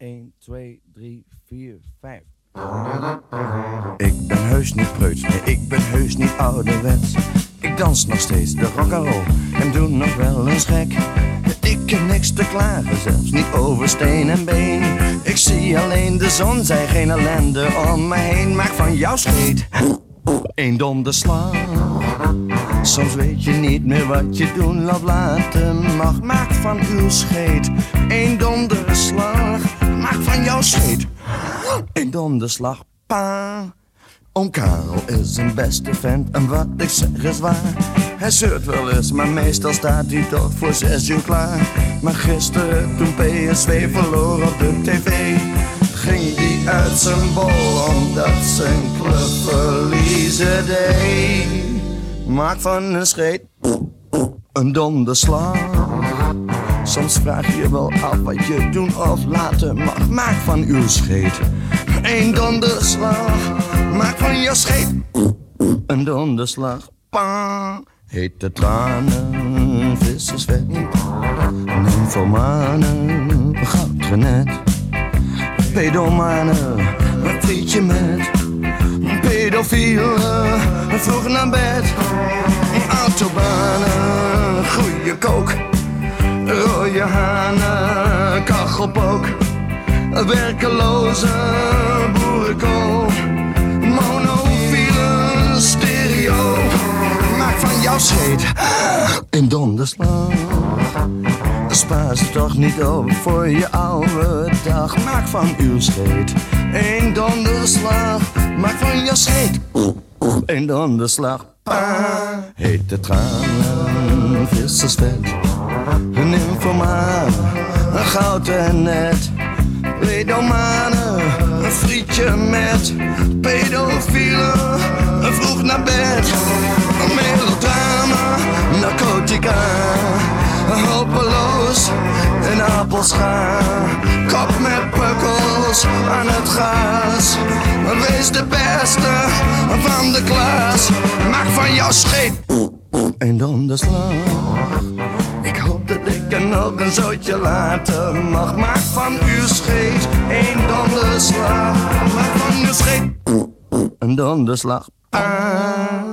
1, 2, 3, 4, 5. Ik ben heus niet preuts, nee, ik ben heus niet ouderwets. Ik dans nog steeds de rock'n'roll en doe nog wel eens gek. Ik heb niks te klagen, zelfs niet over steen en been. Ik zie alleen de zon, zij geen ellende om me heen. Maak van jou scheet een donderslag. Soms weet je niet meer wat je doen of laten mag. Maak van uw scheet een donderslag. Een donderslag. Pa. Oom Karel is een beste vent en wat ik zeg is waar. Hij zeurt wel eens, maar meestal staat hij toch voor zes uur klaar. Maar gisteren, toen PSV verloor op de tv, ging hij uit zijn bol omdat zijn club verliezen deed. Maak van een scheet een donderslag. Soms vraag je wel af wat je doen of laten mag. Maak van uw scheet een donderslag. Maak van je scheet een donderslag. Pa. Hete tranen, vissersvet, nymphomanen, goudrenet, pedomanen, een frietje met, pedofielen, vroeg naar bed, autobanen, goede kook, rode hanen, kachelpook, werkeloze boerenkool, monofiele stereo, maak van jouw scheet een donderslag. Spaar ze toch niet op voor je oude dag. Maak van uw scheet een donderslag. Maak van je scheet een donderslag. Pa. Hete tranen, vissersvet, een nymphomaan, een goud en net. Pedomanen, een frietje met pedofielen, vroeg naar bed. Een melodrama, narcotica, hopeloos, een appelschaar. Kop met pukkels aan het gaas. Wees de beste van de klas. Maak van jouw scheet een donderslag. Ik nog een zootje laten mag. Maak van uw scheet een donderslag. Maak van uw scheet een donderslag. Ah.